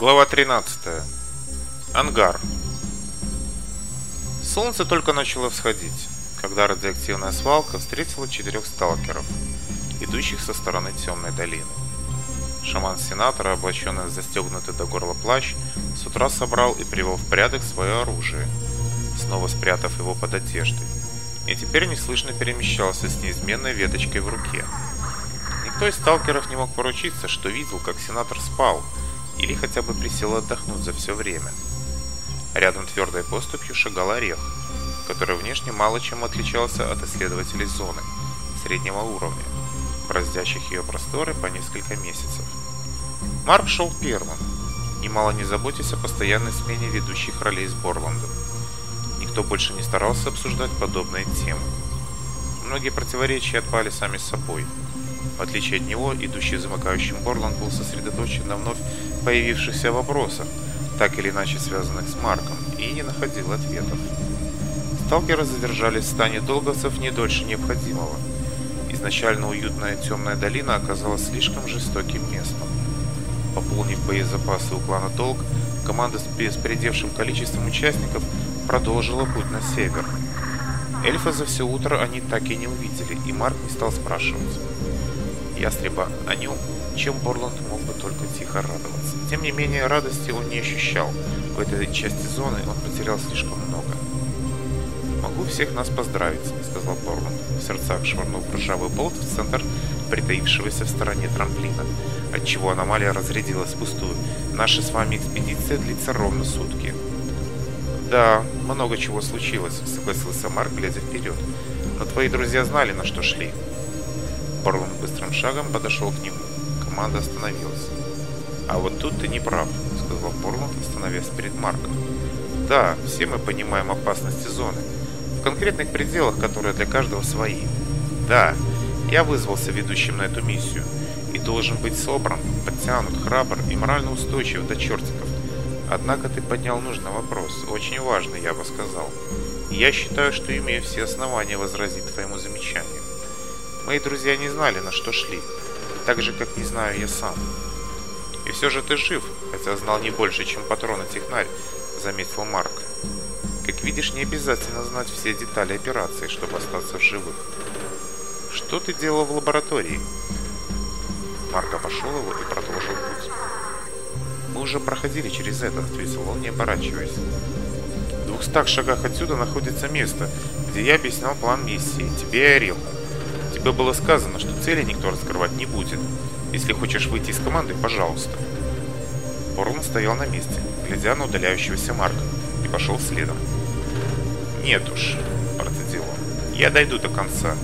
Глава 13. Ангар. Солнце только начало всходить, когда радиоактивная свалка встретила четырех сталкеров, идущих со стороны темной долины. Шаман Сенатора, облаченный в застегнутый до горла плащ, с утра собрал и привел в порядок свое оружие, снова спрятав его под одеждой, и теперь неслышно перемещался с неизменной веточкой в руке. Никто из сталкеров не мог поручиться, что видел, как сенатор спал – или хотя бы присел отдохнуть за все время. Рядом твердой поступью шагал орех, который внешне мало чем отличался от исследователей зоны среднего уровня, бродящих ее просторы по несколько месяцев. Марк шел первым, немало не заботясь о постоянной смене ведущих ролей с Борландом. Никто больше не старался обсуждать подобные темы. Многие противоречия отпали сами собой. В отличие от него, идущий замыкающим Борланд был сосредоточен на вновь появившихся вопросов, так или иначе связанных с Марком, и не находил ответов. Сталкеры задержались в стане долговцев не дольше необходимого. Изначально уютная темная долина оказалась слишком жестоким местом. Пополнив боезапасы у клана «Долг», команда с беспредевшим количеством участников продолжила путь на север. Эльфа за все утро они так и не увидели, и Марк не стал спрашивать ястреба о нем, чем Борланд мог бы только тихо радоваться. Тем не менее, радости он не ощущал. В этой части зоны он потерял слишком много. «Могу всех нас поздравить», — сказал Борланд, в сердцах швырнув ржавый болт в центр притаившегося в стороне трамплина, отчего аномалия разрядилась пустую. «Наша с вами экспедиция длится ровно сутки». «Да, много чего случилось», — согласился Марк, глядя вперед. «Но твои друзья знали, на что шли». Борланд быстрым шагом подошел к нему. Команда остановилась. А вот тут ты не прав, сказал Борланд, остановясь перед Марком. Да, все мы понимаем опасности зоны. В конкретных пределах, которые для каждого свои. Да, я вызвался ведущим на эту миссию. И должен быть собран, подтянут, храбр и морально устойчив до чертиков. Однако ты поднял нужный вопрос, очень важный, я бы сказал. я считаю, что имею все основания возразить твоему замечанию. Мои друзья не знали, на что шли, так же, как не знаю я сам. И все же ты жив, хотя знал не больше, чем патрон патроны технарь, заметил Марк. Как видишь, не обязательно знать все детали операции, чтобы остаться в живых. Что ты делал в лаборатории? Марк обошел его и продолжил путь. Мы уже проходили через это, ответил он, не оборачиваясь. В двухстах шагах отсюда находится место, где я объяснял план миссии. Тебе и орел. Тебе было сказано, что цели никто раскрывать не будет. Если хочешь выйти из команды, пожалуйста. Порлон стоял на месте, глядя на удаляющегося Марка, и пошел следом. «Нет уж», – процедил он, – «я дойду до конца.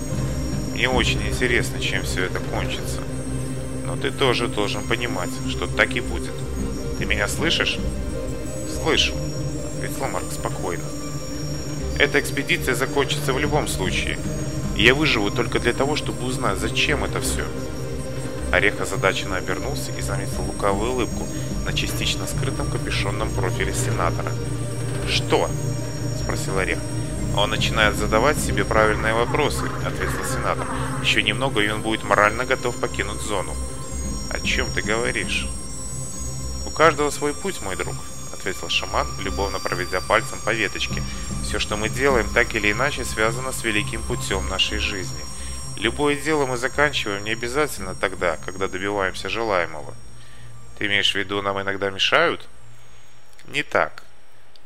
Мне очень интересно, чем все это кончится. Но ты тоже должен понимать, что так и будет. Ты меня слышишь?» «Слышу», – ответил Марк спокойно. «Эта экспедиция закончится в любом случае, я выживу только для того, чтобы узнать, зачем это все. Орех озадаченно обернулся и заметил лукавую улыбку на частично скрытом капюшонном профиле сенатора. «Что?» – спросил Орех. А «Он начинает задавать себе правильные вопросы», – ответил сенатор. «Еще немного, и он будет морально готов покинуть зону». «О чем ты говоришь?» «У каждого свой путь, мой друг», – ответил шаман, любовно проведя пальцем по веточке – все, что мы делаем, так или иначе связано с великим путем нашей жизни. Любое дело мы заканчиваем не обязательно тогда, когда добиваемся желаемого. Ты имеешь в виду, нам иногда мешают? Не так.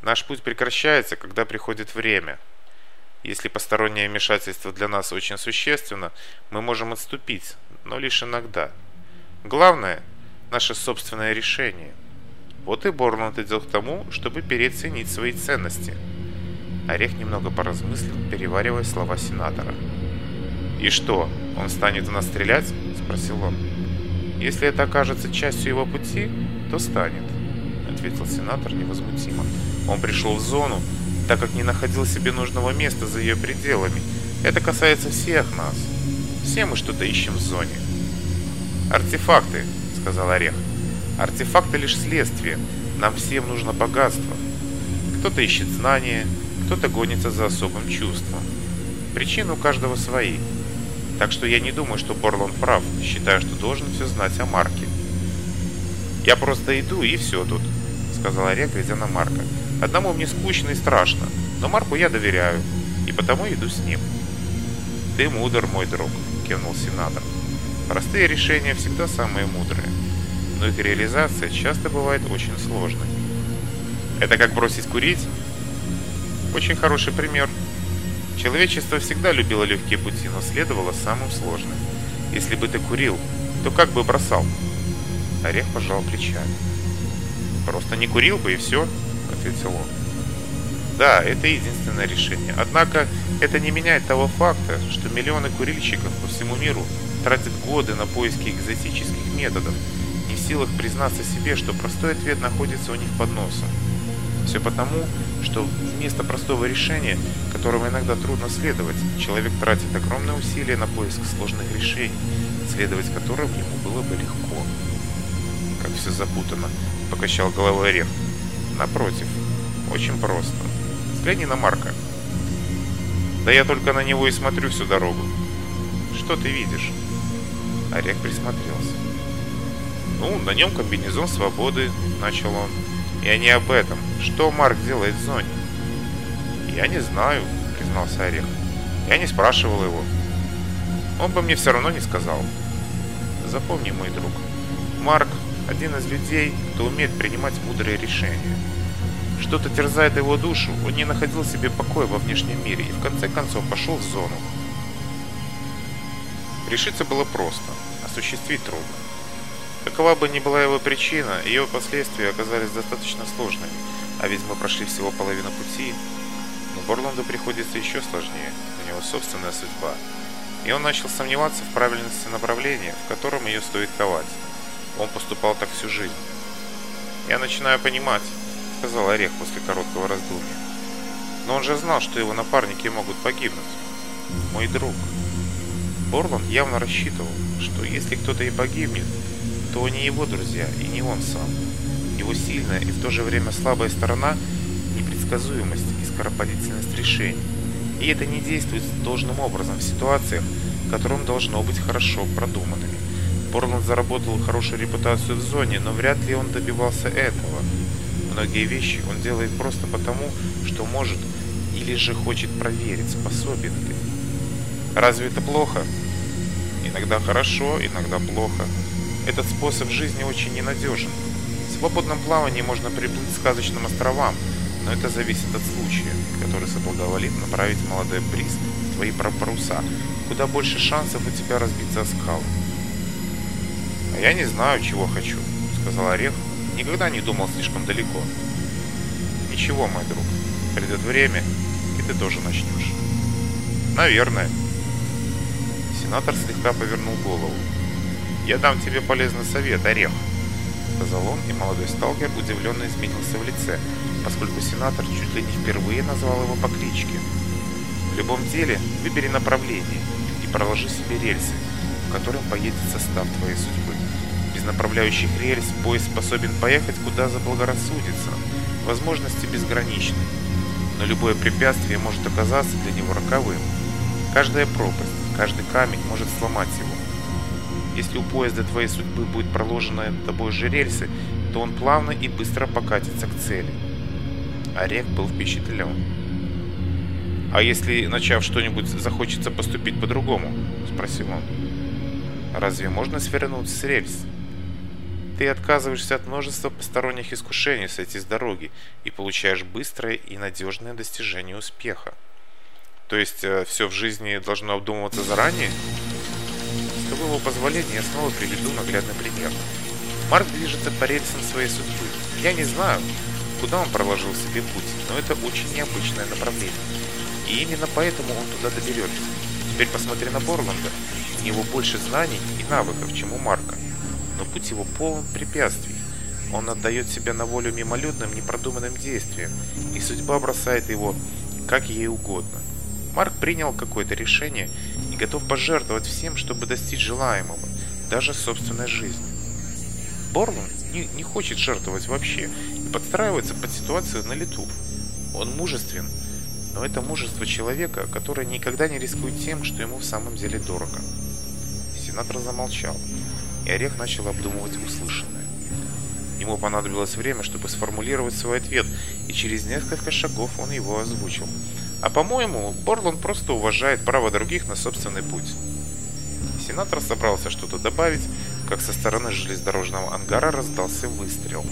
Наш путь прекращается, когда приходит время. Если постороннее вмешательство для нас очень существенно, мы можем отступить, но лишь иногда. Главное – наше собственное решение. Вот и Борнут идет к тому, чтобы переоценить свои ценности – Орех немного поразмыслил, переваривая слова сенатора. «И что, он станет в нас стрелять?» – спросил он. «Если это окажется частью его пути, то станет», – ответил сенатор невозмутимо. «Он пришел в зону, так как не находил себе нужного места за ее пределами. Это касается всех нас. Все мы что-то ищем в зоне». «Артефакты», – сказал Орех. «Артефакты лишь следствие. Нам всем нужно богатство. Кто-то ищет знания, кто-то гонится за особым чувством. Причину у каждого свои. Так что я не думаю, что Борлон прав, считая, что должен все знать о Марке. «Я просто иду, и все тут», — сказала Рек глядя на Марка. «Одному мне скучно и страшно, но Марку я доверяю, и потому иду с ним». «Ты мудр, мой друг», — кивнул сенатор. «Простые решения всегда самые мудрые, но их реализация часто бывает очень сложной». «Это как бросить курить?» Очень хороший пример. Человечество всегда любило легкие пути, но следовало самым сложным. Если бы ты курил, то как бы бросал? Орех пожал плечами. «Просто не курил бы и все», — ответил он. Да, это единственное решение. Однако это не меняет того факта, что миллионы курильщиков по всему миру тратят годы на поиски экзотических методов, не в силах признаться себе, что простой ответ находится у них под носом. Все потому, что вместо простого решения, которому иногда трудно следовать, человек тратит огромные усилия на поиск сложных решений, следовать которым ему было бы легко. Как все запутано, покачал головой Орех. Напротив, очень просто. Взгляни на Марка. Да я только на него и смотрю всю дорогу. Что ты видишь? Орех присмотрелся. Ну, на нем комбинезон свободы, начал он. Я не об этом что Марк делает в зоне? Я не знаю, признался Орех. Я не спрашивал его. Он бы мне все равно не сказал. Запомни, мой друг, Марк один из людей, кто умеет принимать мудрые решения. Что-то терзает его душу, он не находил себе покоя во внешнем мире и в конце концов пошел в зону. Решиться было просто, осуществить трудно. Какова бы ни была его причина, ее последствия оказались достаточно сложными – а ведь мы прошли всего половину пути. Но Борланду приходится еще сложнее, у него собственная судьба. И он начал сомневаться в правильности направления, в котором ее стоит ковать. Он поступал так всю жизнь. «Я начинаю понимать», — сказал Орех после короткого раздумья. «Но он же знал, что его напарники могут погибнуть. Мой друг». Борланд явно рассчитывал, что если кто-то и погибнет, то не его друзья и не он сам его сильная и в то же время слабая сторона – непредсказуемость и скоропалительность решений. И это не действует должным образом в ситуациях, которым должно быть хорошо продуманными. Борланд заработал хорошую репутацию в зоне, но вряд ли он добивался этого. Многие вещи он делает просто потому, что может или же хочет проверить, способен ли. Разве это плохо? Иногда хорошо, иногда плохо. Этот способ жизни очень ненадежен свободном плавании можно приплыть к сказочным островам, но это зависит от случая, который соблаговолит направить молодой бриз в твои паруса. Куда больше шансов у тебя разбиться о скалы. «А я не знаю, чего хочу», — сказал Орех. «Никогда не думал слишком далеко». «Ничего, мой друг. Придет время, и ты тоже начнешь». «Наверное». Сенатор слегка повернул голову. «Я дам тебе полезный совет, Орех», сказал он, и молодой сталкер удивленно изменился в лице, поскольку сенатор чуть ли не впервые назвал его по кличке. В любом деле выбери направление и проложи себе рельсы, в котором поедет состав твоей судьбы. Без направляющих рельс поезд способен поехать куда заблагорассудится, возможности безграничны, но любое препятствие может оказаться для него роковым. Каждая пропасть, каждый камень может сломать его. Если у поезда твоей судьбы будет проложена тобой же рельсы, то он плавно и быстро покатится к цели. Орех а был впечатлен. «А если, начав что-нибудь, захочется поступить по-другому?» – спросил он. «Разве можно свернуть с рельс?» «Ты отказываешься от множества посторонних искушений сойти с дороги и получаешь быстрое и надежное достижение успеха». «То есть э, все в жизни должно обдумываться заранее?» его позволения я снова приведу наглядный пример. Марк движется по рельсам своей судьбы. Я не знаю, куда он проложил себе путь, но это очень необычное направление. И именно поэтому он туда доберется. Теперь посмотри на Борланда. У него больше знаний и навыков, чем у Марка. Но путь его полон препятствий. Он отдает себя на волю мимолетным, непродуманным действиям, и судьба бросает его как ей угодно. Марк принял какое-то решение готов пожертвовать всем, чтобы достичь желаемого, даже собственной жизни. Борланд не, не хочет жертвовать вообще и подстраивается под ситуацию на лету. Он мужествен, но это мужество человека, который никогда не рискует тем, что ему в самом деле дорого. Сенатор замолчал, и Орех начал обдумывать услышанное. Ему понадобилось время, чтобы сформулировать свой ответ, и через несколько шагов он его озвучил – а по-моему, Борланд просто уважает право других на собственный путь. Сенатор собрался что-то добавить, как со стороны железнодорожного ангара раздался выстрел.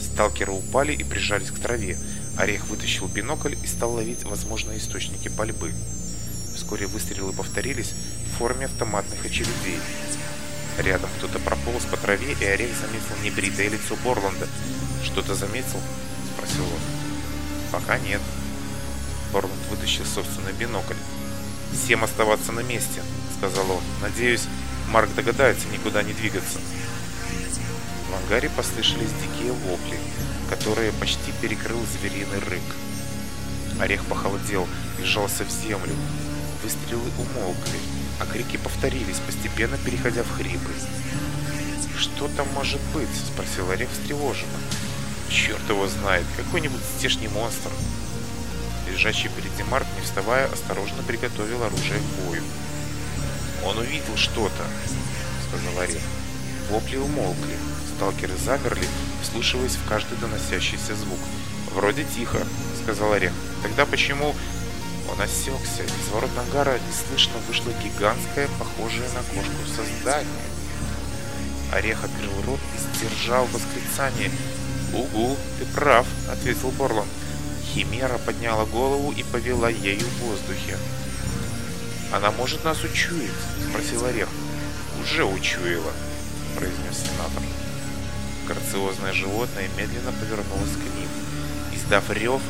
Сталкеры упали и прижались к траве. Орех вытащил бинокль и стал ловить возможные источники пальбы. Вскоре выстрелы повторились в форме автоматных очередей. Рядом кто-то прополз по траве, и Орех заметил небритое лицо Борланда. «Что-то заметил?» – спросил он. «Пока нет», Боргунд вытащил собственный бинокль. «Всем оставаться на месте», — сказал он. «Надеюсь, Марк догадается никуда не двигаться». В ангаре послышались дикие вопли, которые почти перекрыл звериный рык. Орех похолодел и сжался в землю. Выстрелы умолкли, а крики повторились, постепенно переходя в хрипы. «Что там может быть?» — спросил Орех встревоженно. «Черт его знает, какой-нибудь здешний монстр», лежащий перед ним не вставая, осторожно приготовил оружие к бою. «Он увидел что-то», — сказал Орел. Вопли умолкли. Сталкеры замерли, вслушиваясь в каждый доносящийся звук. «Вроде тихо», — сказал Орех. «Тогда почему...» Он осекся. Из ворот ангара неслышно вышло гигантское, похожее на кошку создание. Орех открыл рот и сдержал восклицание. «Угу, ты прав», — ответил Борланд. Химера подняла голову и повела ею в воздухе. «Она, может, нас учуять, – спросил Орех. «Уже учуяла», – произнес сенатор. Грациозное животное медленно повернулось к ним. Издав рев,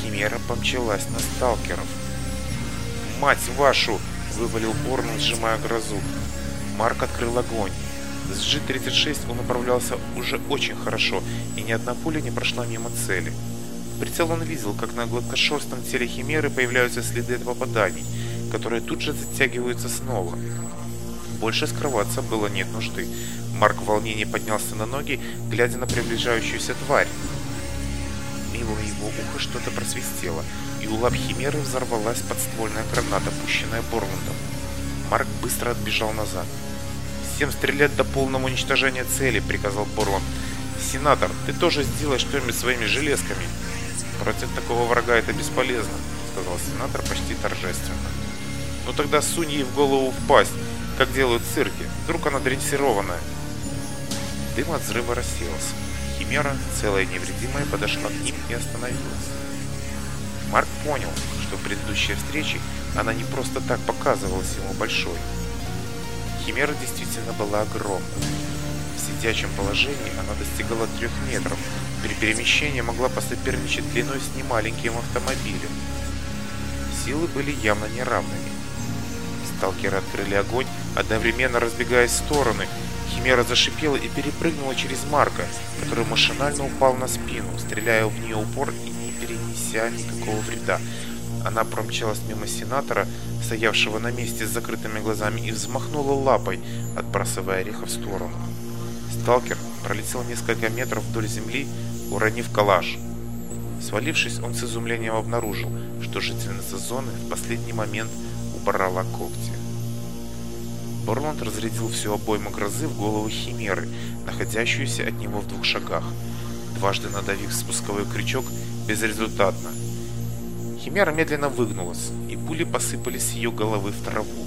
Химера помчалась на сталкеров. «Мать вашу!» – вывалил Борн, сжимая грозу. Марк открыл огонь. С G-36 он управлялся уже очень хорошо, и ни одна пуля не прошла мимо цели. Прицел он видел, как на гладкошерстном теле химеры появляются следы от попаданий, которые тут же затягиваются снова. Больше скрываться было нет нужды. Марк в волнении поднялся на ноги, глядя на приближающуюся тварь. Мимо его ухо что-то просвистело, и у лап химеры взорвалась подствольная граната, пущенная Борландом. Марк быстро отбежал назад. «Всем стрелять до полного уничтожения цели!» — приказал Борланд. «Сенатор, ты тоже сделай что-нибудь своими железками!» Против такого врага это бесполезно, сказал сенатор почти торжественно. Но ну тогда сунь ей в голову впасть, как делают цирки. Вдруг она дрессированная. Дым от взрыва рассеялся. Химера, целая невредимая, подошла к ним и остановилась. Марк понял, что в предыдущей встрече она не просто так показывалась ему большой. Химера действительно была огромна. В сидячем положении она достигала трех метров, при перемещении могла посоперничать длиной с немаленьким автомобилем. Силы были явно неравными. Сталкеры открыли огонь, одновременно разбегаясь в стороны. Химера зашипела и перепрыгнула через Марка, который машинально упал на спину, стреляя в нее упор и не перенеся никакого вреда. Она промчалась мимо сенатора, стоявшего на месте с закрытыми глазами, и взмахнула лапой, отбрасывая ореха в сторону. Сталкер пролетел несколько метров вдоль земли, уронив калаш. Свалившись, он с изумлением обнаружил, что жительница зоны в последний момент убрала когти. Борланд разрядил всю обойму грозы в голову химеры, находящуюся от него в двух шагах, дважды надавив спусковой крючок безрезультатно. Химера медленно выгнулась, и пули посыпались с ее головы в траву.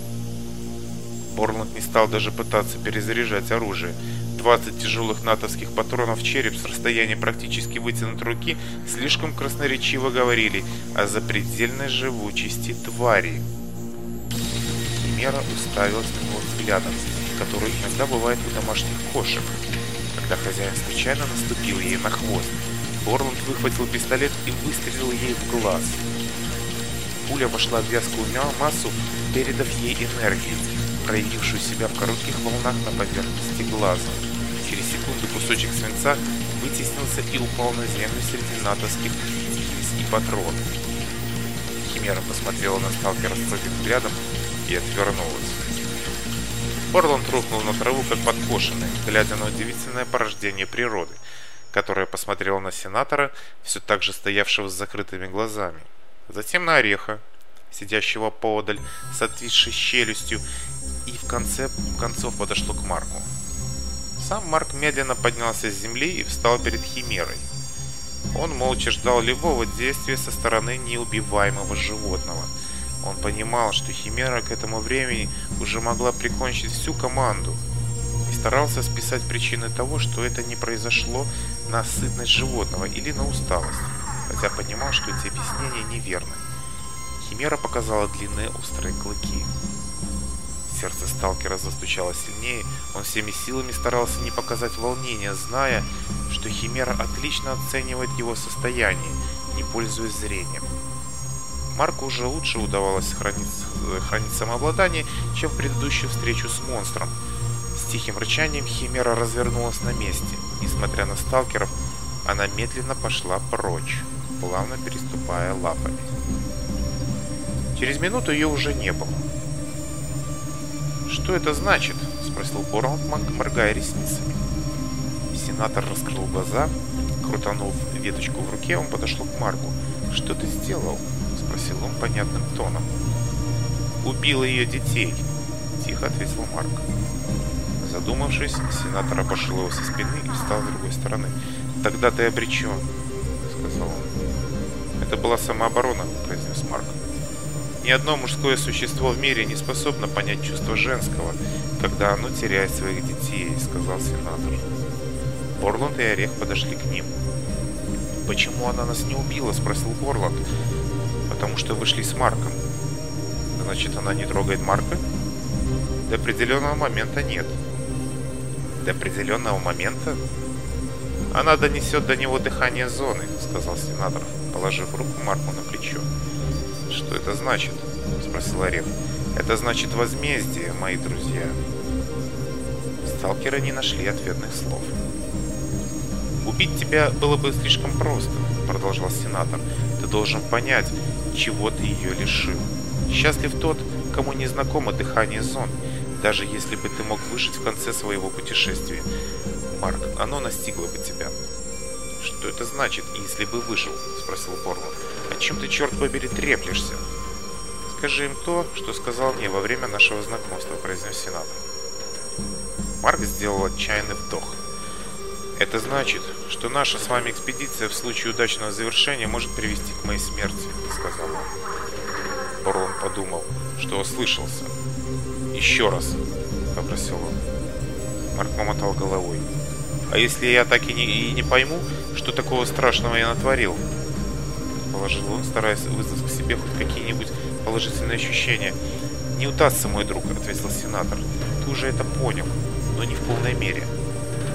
Борланд не стал даже пытаться перезаряжать оружие, 20 тяжелых натовских патронов в череп с расстояния практически вытянутой руки слишком красноречиво говорили о запредельной живучести твари. Химера уставилась на него взглядом, который иногда бывает у домашних кошек, когда хозяин случайно наступил ей на хвост. Борланд выхватил пистолет и выстрелил ей в глаз. Пуля вошла в вязкую массу, передав ей энергию, проявившую себя в коротких волнах на поверхности глаза. Через секунду кусочек свинца вытеснился и упал на землю среди натовских и патронов. Химера посмотрела на сталкера с взглядом и отвернулась. Орланд рухнул на траву, как подкошенный, глядя на удивительное порождение природы, которое посмотрело на сенатора, все так же стоявшего с закрытыми глазами. Затем на ореха, сидящего поодаль, с отвисшей челюстью, и в конце концов подошло к Марку. Сам Марк медленно поднялся с земли и встал перед Химерой. Он молча ждал любого действия со стороны неубиваемого животного. Он понимал, что Химера к этому времени уже могла прикончить всю команду, и старался списать причины того, что это не произошло на сытность животного или на усталость, хотя понимал, что эти объяснения неверны. Химера показала длинные острые клыки. Сердце сталкера застучало сильнее, он всеми силами старался не показать волнения, зная, что Химера отлично оценивает его состояние, не пользуясь зрением. Марку уже лучше удавалось хранить, э, хранить самообладание, чем в предыдущую встречу с монстром. С тихим рычанием Химера развернулась на месте. Несмотря на сталкеров, она медленно пошла прочь, плавно переступая лапами. Через минуту ее уже не было. «Что это значит?» — спросил Борландман, моргая ресницами. Сенатор раскрыл глаза, крутанув веточку в руке, он подошел к Марку. «Что ты сделал?» — спросил он понятным тоном. «Убил ее детей», — тихо ответил Марк. Задумавшись, сенатор обошел его со спины и встал с другой стороны. «Тогда ты обречен», — сказал он. «Это была самооборона», — произнес Марк. Ни одно мужское существо в мире не способно понять чувство женского, когда оно теряет своих детей, сказал сенатор. Борланд и Орех подошли к ним. «Почему она нас не убила?» – спросил Борланд. «Потому что вышли с Марком». «Значит, она не трогает Марка?» «До определенного момента нет». «До определенного момента?» «Она донесет до него дыхание зоны», – сказал сенатор, положив руку Марку на плечо. «Марку на плечо» что это значит?» — спросил Ареф. «Это значит возмездие, мои друзья». Сталкеры не нашли ответных слов. «Убить тебя было бы слишком просто», — продолжал сенатор. «Ты должен понять, чего ты ее лишил. Счастлив тот, кому не знакомо дыхание зон, даже если бы ты мог выжить в конце своего путешествия. Марк, оно настигло бы тебя». «Что это значит, если бы выжил?» — спросил Борланд. О Чем ты, черт побери, треплешься? Скажи им то, что сказал мне во время нашего знакомства, произнес сенатор. Марк сделал отчаянный вдох. Это значит, что наша с вами экспедиция в случае удачного завершения может привести к моей смерти, сказал он. Борлон подумал, что ослышался. Еще раз, попросил он. Марк помотал головой. А если я так и не, и не пойму, что такого страшного я натворил, положил он, стараясь вызвать к себе хоть какие-нибудь положительные ощущения. «Не удастся, мой друг», — ответил сенатор. «Ты уже это понял, но не в полной мере.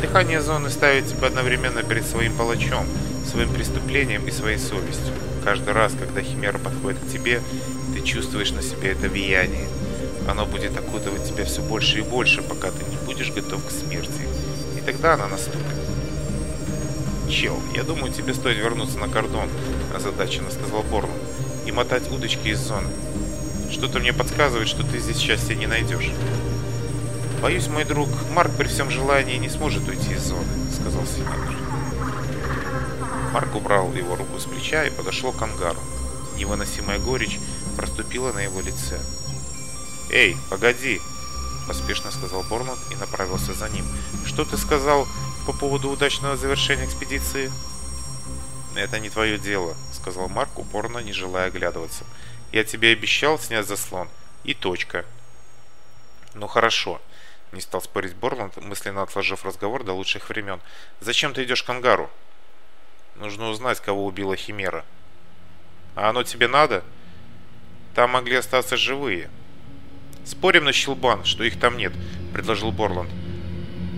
Дыхание зоны ставит тебя одновременно перед своим палачом, своим преступлением и своей совестью. Каждый раз, когда химера подходит к тебе, ты чувствуешь на себе это влияние. Оно будет окутывать тебя все больше и больше, пока ты не будешь готов к смерти. И тогда она наступит чел. Я думаю, тебе стоит вернуться на кордон, озадаченно сказал Борн, и мотать удочки из зоны. Что-то мне подсказывает, что ты здесь счастья не найдешь. Боюсь, мой друг, Марк при всем желании не сможет уйти из зоны, сказал Сенатор. Марк убрал его руку с плеча и подошел к ангару. Невыносимая горечь проступила на его лице. «Эй, погоди!» – поспешно сказал Борнут и направился за ним. «Что ты сказал? по поводу удачного завершения экспедиции. Это не твое дело, сказал Марк, упорно не желая оглядываться. Я тебе обещал снять заслон. И точка. Ну хорошо, не стал спорить Борланд, мысленно отложив разговор до лучших времен. Зачем ты идешь к ангару? Нужно узнать, кого убила Химера. А оно тебе надо? Там могли остаться живые. Спорим на щелбан, что их там нет, предложил Борланд.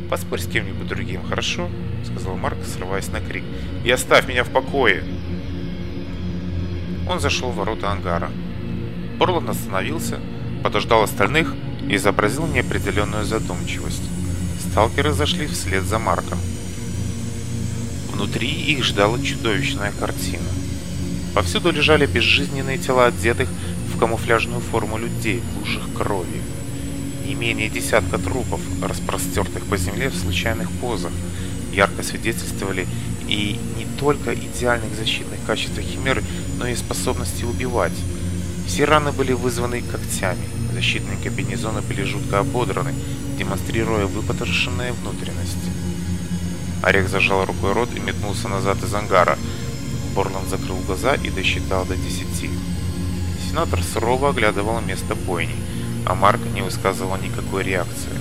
«Поспорь с кем-нибудь другим, хорошо?» — сказал Марк, срываясь на крик. «И оставь меня в покое!» Он зашел в ворота ангара. Борланд остановился, подождал остальных и изобразил неопределенную задумчивость. Сталкеры зашли вслед за Марком. Внутри их ждала чудовищная картина. Повсюду лежали безжизненные тела одетых в камуфляжную форму людей в лужах крови не имение десятка трупов, распростертых по земле в случайных позах, ярко свидетельствовали и не только идеальных защитных качеств Химеры, но и способности убивать. Все раны были вызваны когтями, защитные кабинезоны были жутко ободраны, демонстрируя выпотрошенные внутренности. Орех зажал рукой рот и метнулся назад из ангара. Борлан закрыл глаза и досчитал до десяти. Сенатор сурово оглядывал место бойни. А Марк не высказывал никакой реакции.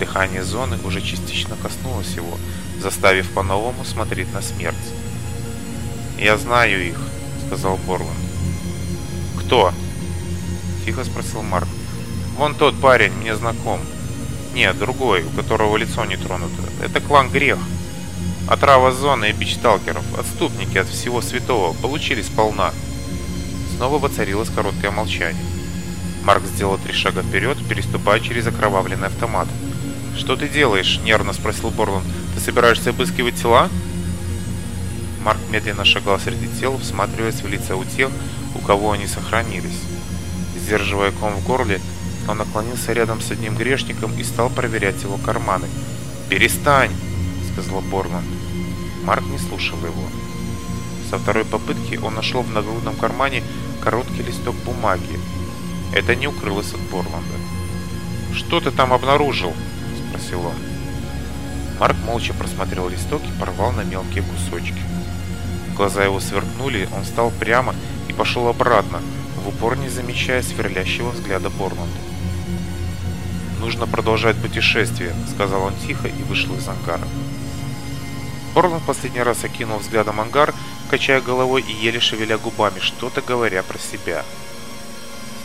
Дыхание зоны уже частично коснулось его, заставив по-новому смотреть на смерть. «Я знаю их», — сказал Борланд. «Кто?» — тихо спросил Марк. «Вон тот парень, мне знаком. Нет, другой, у которого лицо не тронуто. Это клан Грех. Отрава зоны и бич сталкеров, отступники от всего святого, получились сполна». Снова воцарилось короткое молчание. Марк сделал три шага вперед, переступая через окровавленный автомат. «Что ты делаешь?» – нервно спросил Борланд. «Ты собираешься обыскивать тела?» Марк медленно шагал среди тел, всматриваясь в лица у тех, у кого они сохранились. Сдерживая ком в горле, он наклонился рядом с одним грешником и стал проверять его карманы. «Перестань!» – сказал Борланд. Марк не слушал его. Со второй попытки он нашел в нагрудном кармане короткий листок бумаги, это не укрылось от Борланда. «Что ты там обнаружил?» – спросил он. Марк молча просмотрел листок и порвал на мелкие кусочки. Глаза его сверкнули, он встал прямо и пошел обратно, в упор не замечая сверлящего взгляда Борланда. «Нужно продолжать путешествие», – сказал он тихо и вышел из ангара. Борланд последний раз окинул взглядом ангар, качая головой и еле шевеля губами, что-то говоря про себя. «Борланд»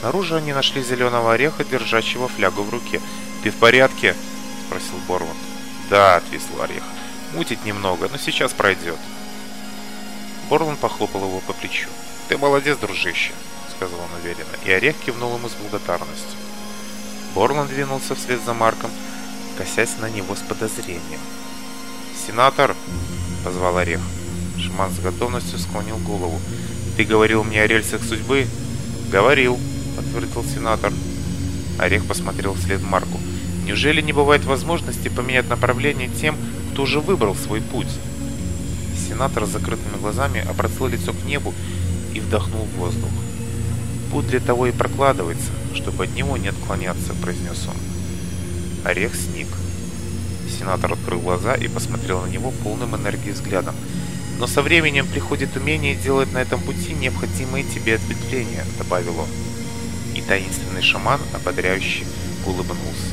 Наружу они нашли зеленого ореха, держащего флягу в руке. «Ты в порядке?» – спросил Борланд. «Да», – ответил орех. «Мутит немного, но сейчас пройдет». Борланд похлопал его по плечу. «Ты молодец, дружище», – сказал он уверенно, и орех кивнул ему с благодарностью. Борланд двинулся вслед за Марком, косясь на него с подозрением. «Сенатор!» – позвал орех. Шиман с готовностью склонил голову. «Ты говорил мне о рельсах судьбы?» «Говорил», подтвердил сенатор. Орех посмотрел вслед Марку. Неужели не бывает возможности поменять направление тем, кто уже выбрал свой путь? Сенатор с закрытыми глазами обратил лицо к небу и вдохнул воздух. «Путь для того и прокладывается, чтобы от него не отклоняться», — произнес он. Орех сник. Сенатор открыл глаза и посмотрел на него полным энергии взглядом. «Но со временем приходит умение делать на этом пути необходимые тебе ответвления», — добавил он таинственный шаман, ободряющий улыбнулся.